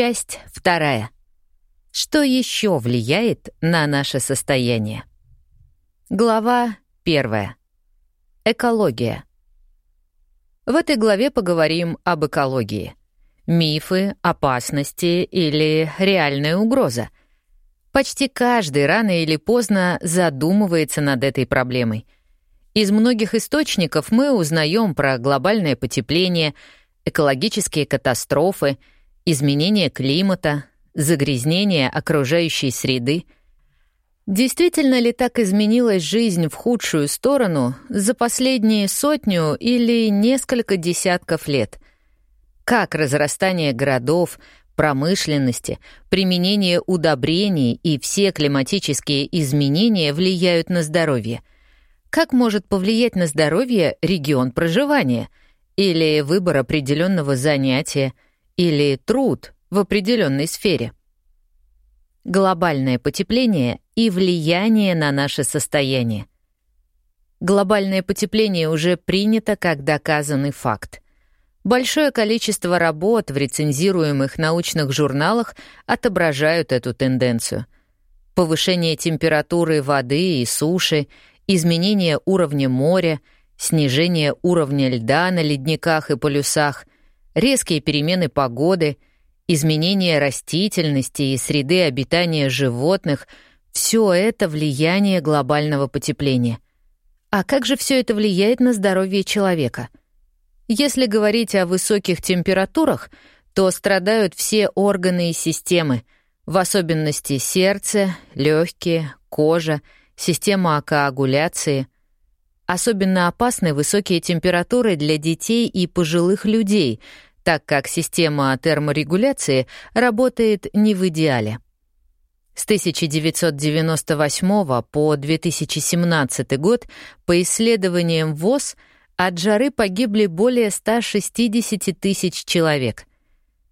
Часть вторая. Что еще влияет на наше состояние? Глава первая. Экология. В этой главе поговорим об экологии. Мифы, опасности или реальная угроза. Почти каждый рано или поздно задумывается над этой проблемой. Из многих источников мы узнаем про глобальное потепление, экологические катастрофы, изменение климата, загрязнение окружающей среды. Действительно ли так изменилась жизнь в худшую сторону за последние сотню или несколько десятков лет? Как разрастание городов, промышленности, применение удобрений и все климатические изменения влияют на здоровье? Как может повлиять на здоровье регион проживания или выбор определенного занятия или труд в определенной сфере. Глобальное потепление и влияние на наше состояние. Глобальное потепление уже принято как доказанный факт. Большое количество работ в рецензируемых научных журналах отображают эту тенденцию. Повышение температуры воды и суши, изменение уровня моря, снижение уровня льда на ледниках и полюсах, резкие перемены погоды — изменение растительности и среды обитания животных — все это влияние глобального потепления. А как же все это влияет на здоровье человека? Если говорить о высоких температурах, то страдают все органы и системы, в особенности сердце, легкие, кожа, система коагуляции. Особенно опасны высокие температуры для детей и пожилых людей — так как система терморегуляции работает не в идеале. С 1998 по 2017 год по исследованиям ВОЗ от жары погибли более 160 тысяч человек.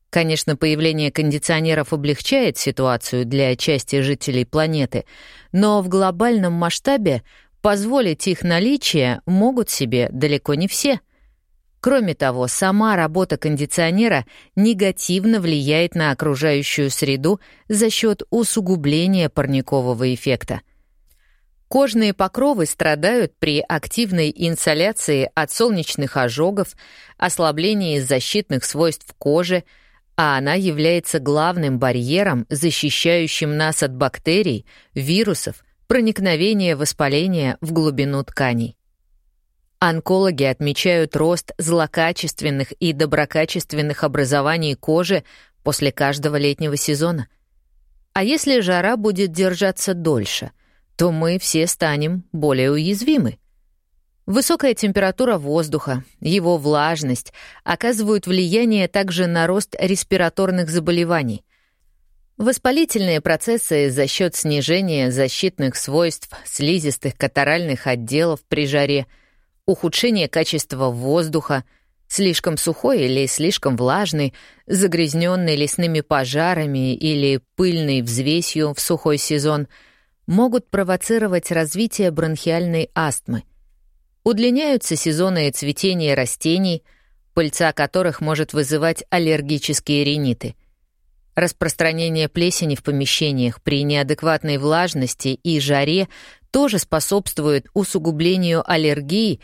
Конечно, появление кондиционеров облегчает ситуацию для части жителей планеты, но в глобальном масштабе позволить их наличие могут себе далеко не все — Кроме того, сама работа кондиционера негативно влияет на окружающую среду за счет усугубления парникового эффекта. Кожные покровы страдают при активной инсоляции от солнечных ожогов, ослаблении защитных свойств кожи, а она является главным барьером, защищающим нас от бактерий, вирусов, проникновения воспаления в глубину тканей. Онкологи отмечают рост злокачественных и доброкачественных образований кожи после каждого летнего сезона. А если жара будет держаться дольше, то мы все станем более уязвимы. Высокая температура воздуха, его влажность оказывают влияние также на рост респираторных заболеваний. Воспалительные процессы за счет снижения защитных свойств слизистых катаральных отделов при жаре — ухудшение качества воздуха, слишком сухой или слишком влажный, загрязненный лесными пожарами или пыльной взвесью в сухой сезон, могут провоцировать развитие бронхиальной астмы. Удлиняются сезонные цветения растений, пыльца которых может вызывать аллергические риниты. Распространение плесени в помещениях при неадекватной влажности и жаре тоже способствует усугублению аллергии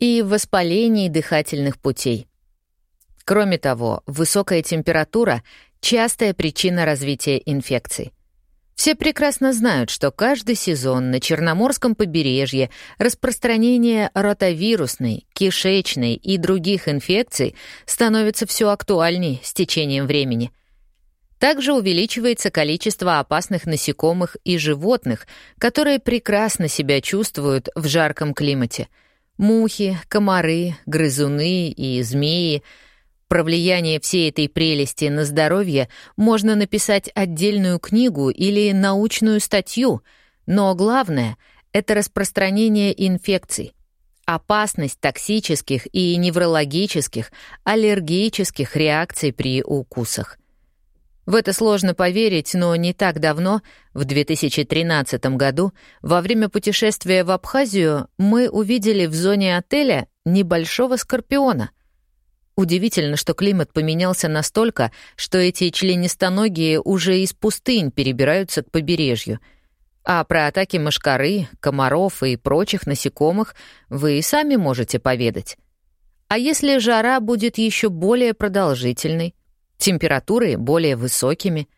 и воспалений дыхательных путей. Кроме того, высокая температура — частая причина развития инфекций. Все прекрасно знают, что каждый сезон на Черноморском побережье распространение ротавирусной, кишечной и других инфекций становится все актуальней с течением времени — также увеличивается количество опасных насекомых и животных, которые прекрасно себя чувствуют в жарком климате. Мухи, комары, грызуны и змеи. Про влияние всей этой прелести на здоровье можно написать отдельную книгу или научную статью, но главное — это распространение инфекций — опасность токсических и неврологических, аллергических реакций при укусах. В это сложно поверить, но не так давно, в 2013 году, во время путешествия в Абхазию, мы увидели в зоне отеля небольшого скорпиона. Удивительно, что климат поменялся настолько, что эти членистоногие уже из пустынь перебираются к побережью. А про атаки мошкары, комаров и прочих насекомых вы и сами можете поведать. А если жара будет еще более продолжительной, температуры более высокими?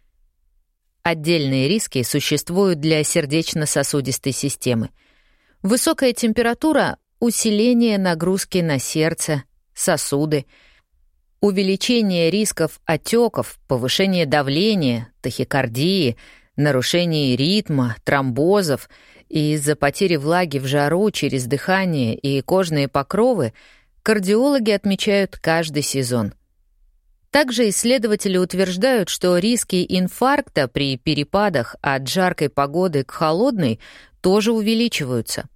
Отдельные риски существуют для сердечно-сосудистой системы. Высокая температура — усиление нагрузки на сердце, сосуды, увеличение рисков отеков, повышение давления, тахикардии, нарушение ритма, тромбозов и из-за потери влаги в жару через дыхание и кожные покровы кардиологи отмечают каждый сезон. Также исследователи утверждают, что риски инфаркта при перепадах от жаркой погоды к холодной тоже увеличиваются.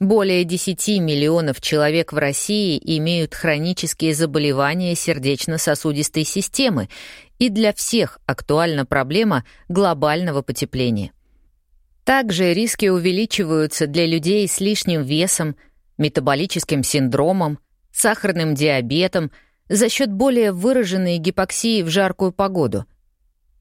Более 10 миллионов человек в России имеют хронические заболевания сердечно-сосудистой системы, и для всех актуальна проблема глобального потепления. Также риски увеличиваются для людей с лишним весом, метаболическим синдромом, сахарным диабетом за счет более выраженной гипоксии в жаркую погоду.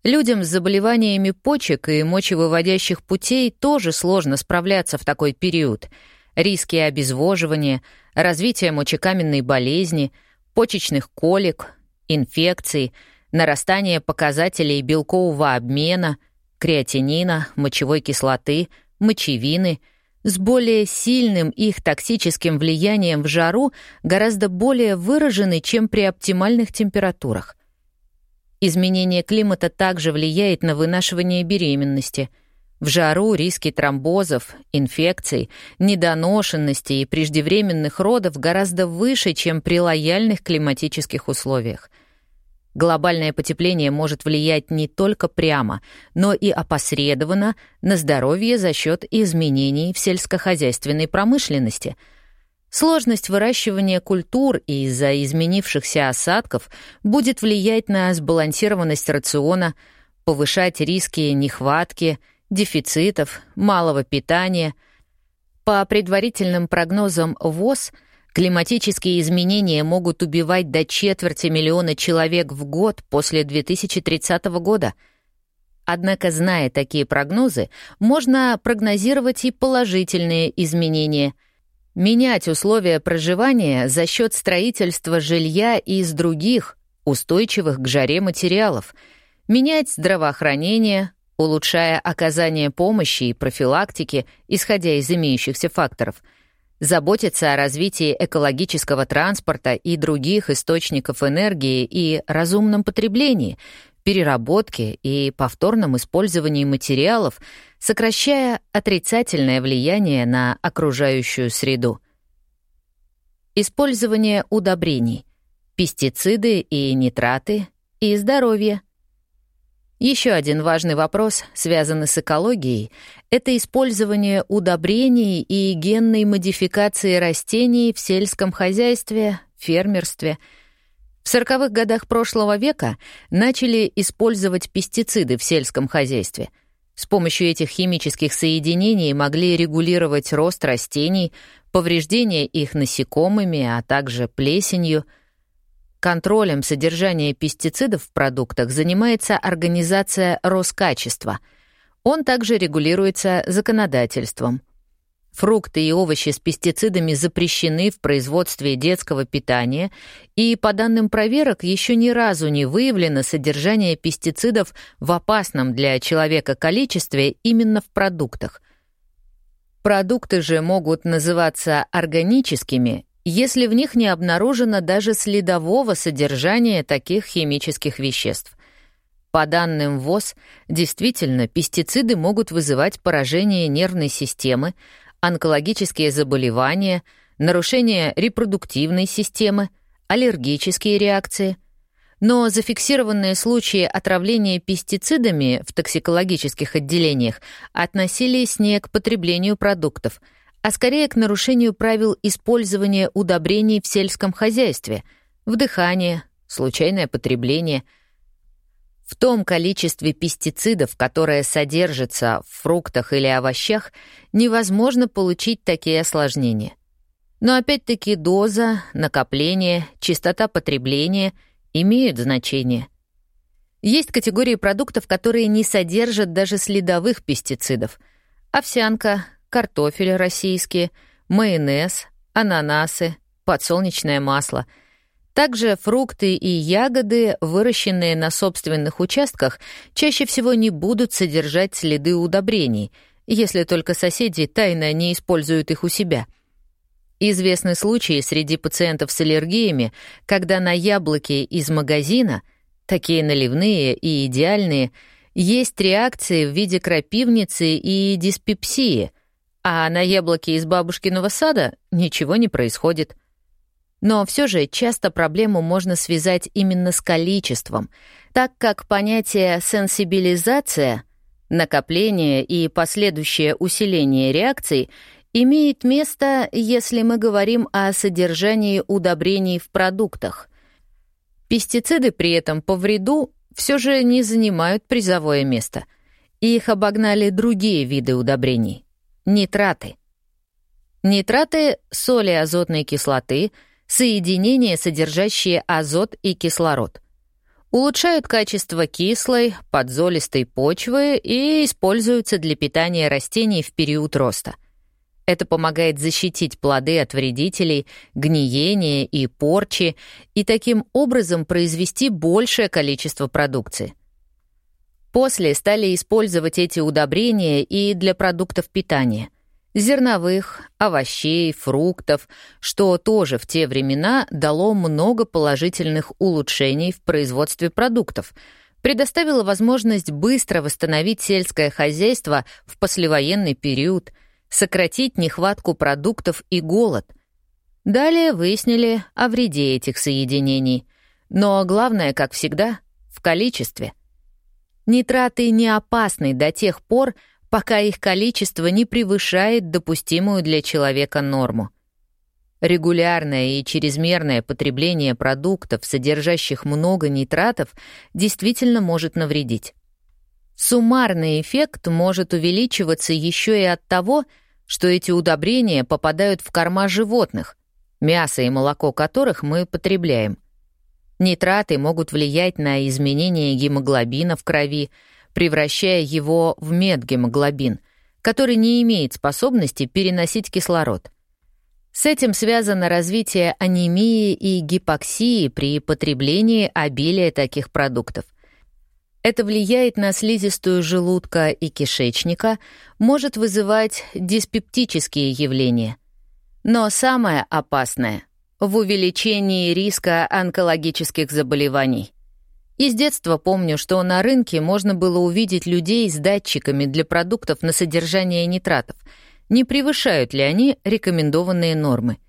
Людям с заболеваниями почек и мочевыводящих путей тоже сложно справляться в такой период — риски обезвоживания, развития мочекаменной болезни, почечных колик, инфекций, нарастания показателей белкового обмена, креатинина, мочевой кислоты, мочевины — с более сильным их токсическим влиянием в жару гораздо более выражены, чем при оптимальных температурах. Изменение климата также влияет на вынашивание беременности — в жару риски тромбозов, инфекций, недоношенности и преждевременных родов гораздо выше, чем при лояльных климатических условиях. Глобальное потепление может влиять не только прямо, но и опосредованно на здоровье за счет изменений в сельскохозяйственной промышленности. Сложность выращивания культур из-за изменившихся осадков будет влиять на сбалансированность рациона, повышать риски нехватки — дефицитов, малого питания. По предварительным прогнозам ВОЗ, климатические изменения могут убивать до четверти миллиона человек в год после 2030 года. Однако, зная такие прогнозы, можно прогнозировать и положительные изменения — менять условия проживания за счет строительства жилья из других, устойчивых к жаре материалов, менять здравоохранение, улучшая оказание помощи и профилактики, исходя из имеющихся факторов, заботиться о развитии экологического транспорта и других источников энергии и разумном потреблении, переработке и повторном использовании материалов, сокращая отрицательное влияние на окружающую среду. Использование удобрений, пестициды и нитраты и здоровье — еще один важный вопрос, связанный с экологией, это использование удобрений и генной модификации растений в сельском хозяйстве, фермерстве. В 40-х годах прошлого века начали использовать пестициды в сельском хозяйстве. С помощью этих химических соединений могли регулировать рост растений, повреждение их насекомыми, а также плесенью — Контролем содержания пестицидов в продуктах занимается организация Роскачества. Он также регулируется законодательством. Фрукты и овощи с пестицидами запрещены в производстве детского питания, и по данным проверок еще ни разу не выявлено содержание пестицидов в опасном для человека количестве именно в продуктах. Продукты же могут называться органическими если в них не обнаружено даже следового содержания таких химических веществ. По данным ВОЗ, действительно, пестициды могут вызывать поражение нервной системы, онкологические заболевания, нарушение репродуктивной системы, аллергические реакции. Но зафиксированные случаи отравления пестицидами в токсикологических отделениях относились не к потреблению продуктов — а скорее к нарушению правил использования удобрений в сельском хозяйстве, вдыхание, случайное потребление. В том количестве пестицидов, которое содержится в фруктах или овощах, невозможно получить такие осложнения. Но опять-таки доза, накопление, частота потребления имеют значение. Есть категории продуктов, которые не содержат даже следовых пестицидов. Овсянка, картофель российский, майонез, ананасы, подсолнечное масло. Также фрукты и ягоды, выращенные на собственных участках, чаще всего не будут содержать следы удобрений, если только соседи тайно не используют их у себя — Известны случаи среди пациентов с аллергиями, когда на яблоки из магазина, такие наливные и идеальные, есть реакции в виде крапивницы и диспепсии, а на яблоки из бабушкиного сада ничего не происходит. Но все же часто проблему можно связать именно с количеством, так как понятие «сенсибилизация» — накопление и последующее усиление реакций имеет место, если мы говорим о содержании удобрений в продуктах. Пестициды при этом по вреду все же не занимают призовое место. Их обогнали другие виды удобрений — нитраты. Нитраты — соли азотной кислоты, соединения, содержащие азот и кислород. Улучшают качество кислой, подзолистой почвы и используются для питания растений в период роста — это помогает защитить плоды от вредителей, гниения и порчи и таким образом произвести большее количество продукции. После стали использовать эти удобрения и для продуктов питания — зерновых, овощей, фруктов, что тоже в те времена дало много положительных улучшений в производстве продуктов, предоставило возможность быстро восстановить сельское хозяйство в послевоенный период — сократить нехватку продуктов и голод. Далее выяснили о вреде этих соединений. Но главное, как всегда, в количестве. Нитраты не опасны до тех пор, пока их количество не превышает допустимую для человека норму. Регулярное и чрезмерное потребление продуктов, содержащих много нитратов, действительно может навредить. Суммарный эффект может увеличиваться еще и от того, что эти удобрения попадают в корма животных, мясо и молоко которых мы потребляем. Нитраты могут влиять на изменение гемоглобина в крови, превращая его в медгемоглобин, который не имеет способности переносить кислород. С этим связано развитие анемии и гипоксии при потреблении обилия таких продуктов — это влияет на слизистую желудка и кишечника, может вызывать диспептические явления. Но самое опасное — в увеличении риска онкологических заболеваний. Из детства помню, что на рынке можно было увидеть людей с датчиками для продуктов на содержание нитратов, не превышают ли они рекомендованные нормы.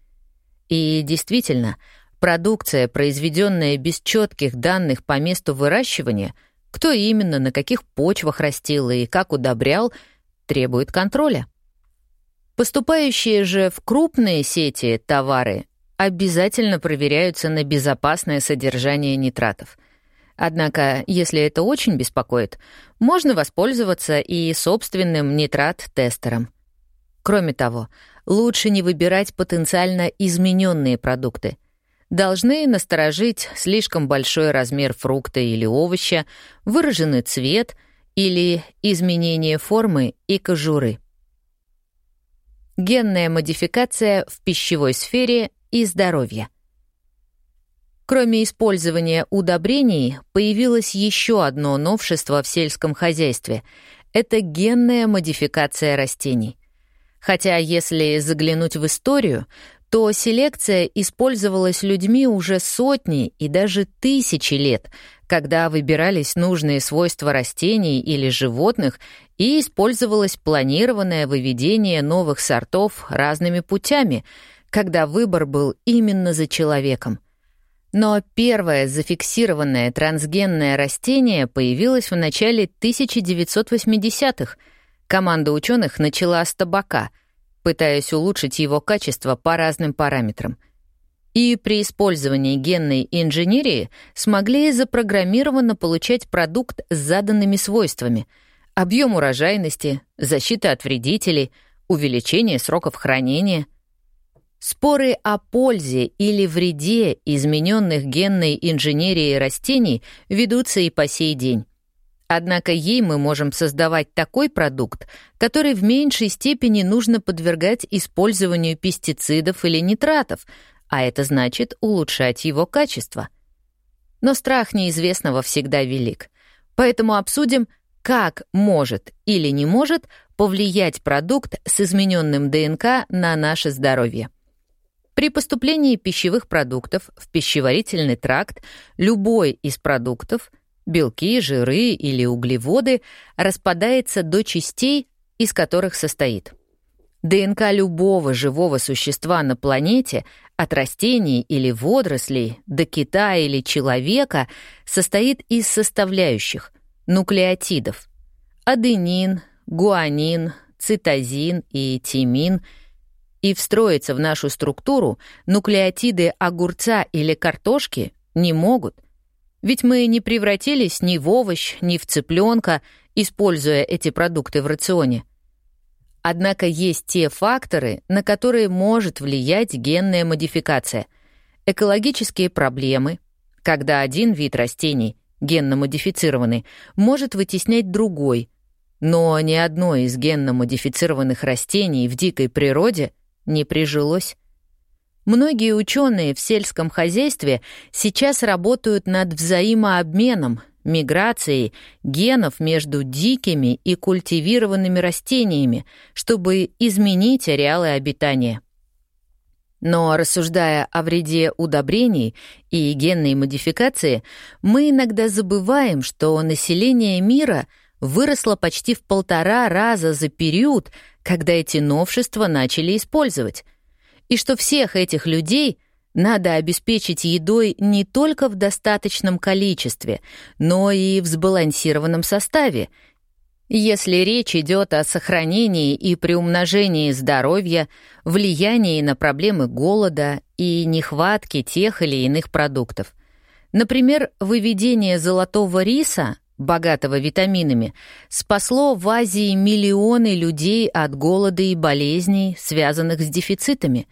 И действительно, продукция, произведенная без четких данных по месту выращивания — кто именно, на каких почвах растил и как удобрял, требует контроля. Поступающие же в крупные сети товары обязательно проверяются на безопасное содержание нитратов. Однако, если это очень беспокоит, можно воспользоваться и собственным нитрат-тестером. Кроме того, лучше не выбирать потенциально измененные продукты должны насторожить слишком большой размер фрукта или овоща, выраженный цвет или изменение формы и кожуры. Генная модификация в пищевой сфере и здоровье. Кроме использования удобрений, появилось еще одно новшество в сельском хозяйстве — это генная модификация растений. Хотя, если заглянуть в историю, то селекция использовалась людьми уже сотни и даже тысячи лет, когда выбирались нужные свойства растений или животных и использовалось планированное выведение новых сортов разными путями, когда выбор был именно за человеком. Но первое зафиксированное трансгенное растение появилось в начале 1980-х. Команда ученых начала с табака — пытаясь улучшить его качество по разным параметрам. И при использовании генной инженерии смогли запрограммированно получать продукт с заданными свойствами — объем урожайности, защита от вредителей, увеличение сроков хранения. Споры о пользе или вреде измененных генной инженерией растений ведутся и по сей день. Однако ей мы можем создавать такой продукт, который в меньшей степени нужно подвергать использованию пестицидов или нитратов, а это значит улучшать его качество. Но страх неизвестного всегда велик. Поэтому обсудим, как может или не может повлиять продукт с измененным ДНК на наше здоровье. При поступлении пищевых продуктов в пищеварительный тракт любой из продуктов — белки, жиры или углеводы — распадается до частей, из которых состоит. ДНК любого живого существа на планете, от растений или водорослей до кита или человека, состоит из составляющих — нуклеотидов — аденин, гуанин, цитозин и тимин — и встроиться в нашу структуру нуклеотиды огурца или картошки не могут. Ведь мы не превратились ни в овощ, ни в цыпленка, используя эти продукты в рационе. Однако есть те факторы, на которые может влиять генная модификация. Экологические проблемы, когда один вид растений, генно модифицированный, может вытеснять другой, но ни одно из генно модифицированных растений в дикой природе — не прижилось. Многие ученые в сельском хозяйстве сейчас работают над взаимообменом, миграцией генов между дикими и культивированными растениями, чтобы изменить ареалы обитания. Но рассуждая о вреде удобрений и генной модификации, мы иногда забываем, что население мира выросло почти в полтора раза за период, когда эти новшества начали использовать, и что всех этих людей надо обеспечить едой не только в достаточном количестве, но и в сбалансированном составе, если речь идет о сохранении и приумножении здоровья, влиянии на проблемы голода и нехватки тех или иных продуктов. Например, выведение золотого риса богатого витаминами, спасло в Азии миллионы людей от голода и болезней, связанных с дефицитами.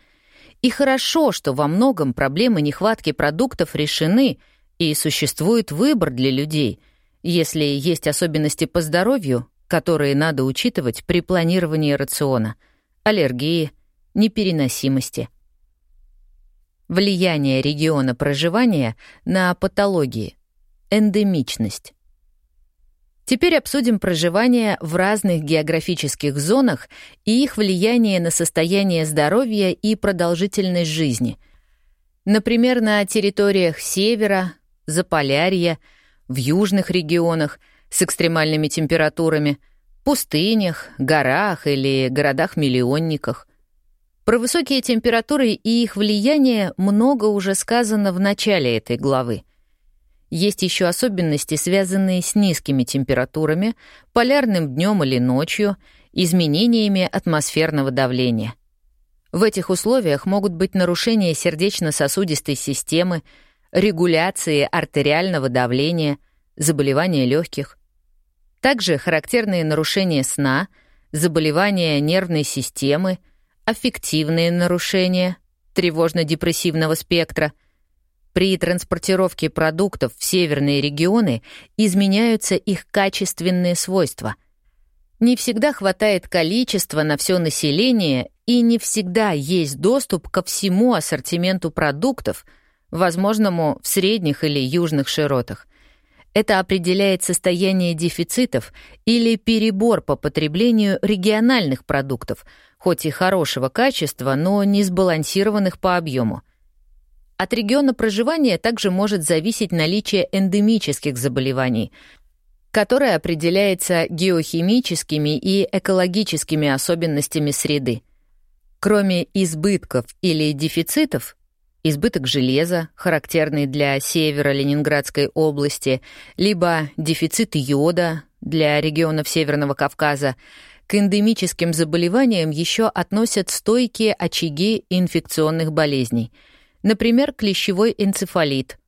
И хорошо, что во многом проблемы нехватки продуктов решены, и существует выбор для людей, если есть особенности по здоровью, которые надо учитывать при планировании рациона, аллергии, непереносимости. Влияние региона проживания на патологии, эндемичность. Теперь обсудим проживание в разных географических зонах и их влияние на состояние здоровья и продолжительность жизни. Например, на территориях севера, Заполярья, в южных регионах с экстремальными температурами, пустынях, горах или городах-миллионниках. Про высокие температуры и их влияние много уже сказано в начале этой главы. Есть еще особенности, связанные с низкими температурами, полярным днем или ночью, изменениями атмосферного давления. В этих условиях могут быть нарушения сердечно-сосудистой системы, регуляции артериального давления, заболевания легких. Также характерные нарушения сна, заболевания нервной системы, аффективные нарушения, тревожно-депрессивного спектра — при транспортировке продуктов в северные регионы изменяются их качественные свойства. Не всегда хватает количества на все население и не всегда есть доступ ко всему ассортименту продуктов, возможному в средних или южных широтах. Это определяет состояние дефицитов или перебор по потреблению региональных продуктов, хоть и хорошего качества, но не сбалансированных по объему — от региона проживания также может зависеть наличие эндемических заболеваний, которое определяется геохимическими и экологическими особенностями среды. Кроме избытков или дефицитов, избыток железа, характерный для севера Ленинградской области, либо дефицит йода для регионов Северного Кавказа, к эндемическим заболеваниям еще относят стойкие очаги инфекционных болезней — например, клещевой энцефалит,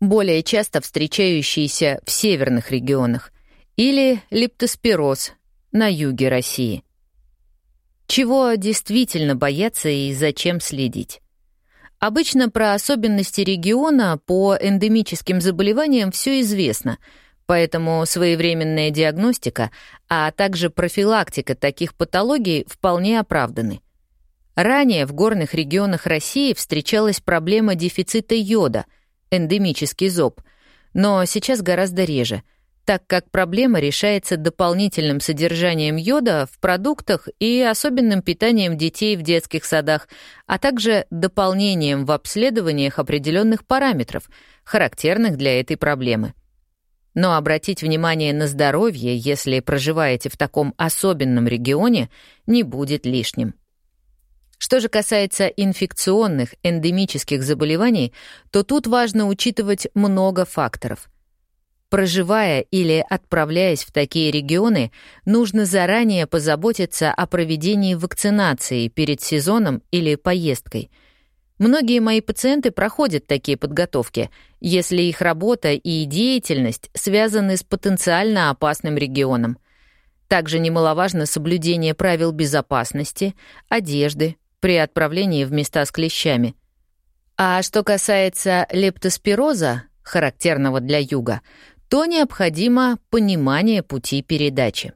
более часто встречающийся в северных регионах, или лептоспироз на юге России. Чего действительно бояться и зачем следить? Обычно про особенности региона по эндемическим заболеваниям все известно, поэтому своевременная диагностика, а также профилактика таких патологий вполне оправданы. Ранее в горных регионах России встречалась проблема дефицита йода, эндемический зоб, но сейчас гораздо реже — так как проблема решается дополнительным содержанием йода в продуктах и особенным питанием детей в детских садах, а также дополнением в обследованиях определенных параметров, характерных для этой проблемы. Но обратить внимание на здоровье, если проживаете в таком особенном регионе, не будет лишним. Что же касается инфекционных, эндемических заболеваний, то тут важно учитывать много факторов — Проживая или отправляясь в такие регионы, нужно заранее позаботиться о проведении вакцинации перед сезоном или поездкой. Многие мои пациенты проходят такие подготовки, если их работа и деятельность связаны с потенциально опасным регионом. Также немаловажно соблюдение правил безопасности, одежды при отправлении в места с клещами. А что касается лептоспироза, характерного для юга, то необходимо понимание пути передачи.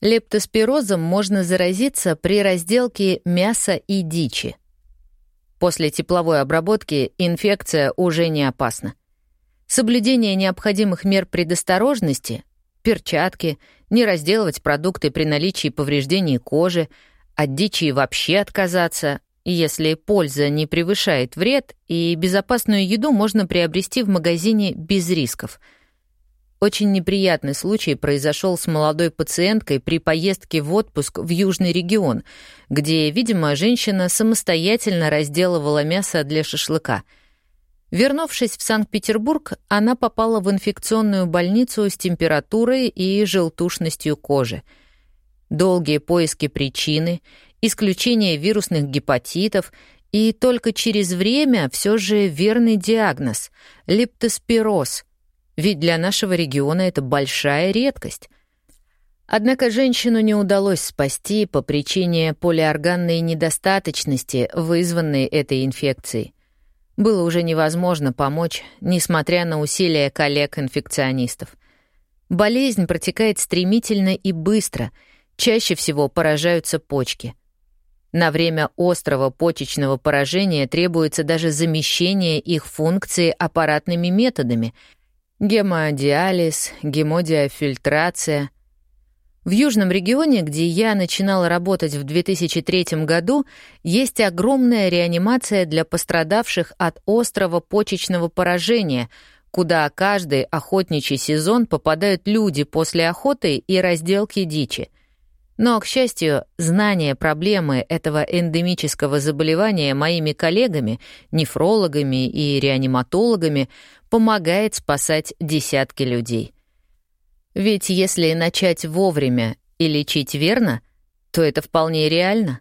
Лептоспирозом можно заразиться при разделке мяса и дичи. После тепловой обработки инфекция уже не опасна. Соблюдение необходимых мер предосторожности — перчатки, не разделывать продукты при наличии повреждений кожи, от дичи вообще отказаться, если польза не превышает вред, и безопасную еду можно приобрести в магазине без рисков — очень неприятный случай произошел с молодой пациенткой при поездке в отпуск в южный регион, где, видимо, женщина самостоятельно разделывала мясо для шашлыка. Вернувшись в Санкт-Петербург, она попала в инфекционную больницу с температурой и желтушностью кожи. Долгие поиски причины, исключение вирусных гепатитов и только через время все же верный диагноз — лептоспироз — ведь для нашего региона это большая редкость. Однако женщину не удалось спасти по причине полиорганной недостаточности, вызванной этой инфекцией. Было уже невозможно помочь, несмотря на усилия коллег-инфекционистов. Болезнь протекает стремительно и быстро, чаще всего поражаются почки. На время острого почечного поражения требуется даже замещение их функции аппаратными методами — гемодиализ, гемодиафильтрация. В южном регионе, где я начинала работать в 2003 году, есть огромная реанимация для пострадавших от острого почечного поражения, куда каждый охотничий сезон попадают люди после охоты и разделки дичи. Но, к счастью, знание проблемы этого эндемического заболевания моими коллегами, нефрологами и реаниматологами помогает спасать десятки людей. Ведь если начать вовремя и лечить верно, то это вполне реально.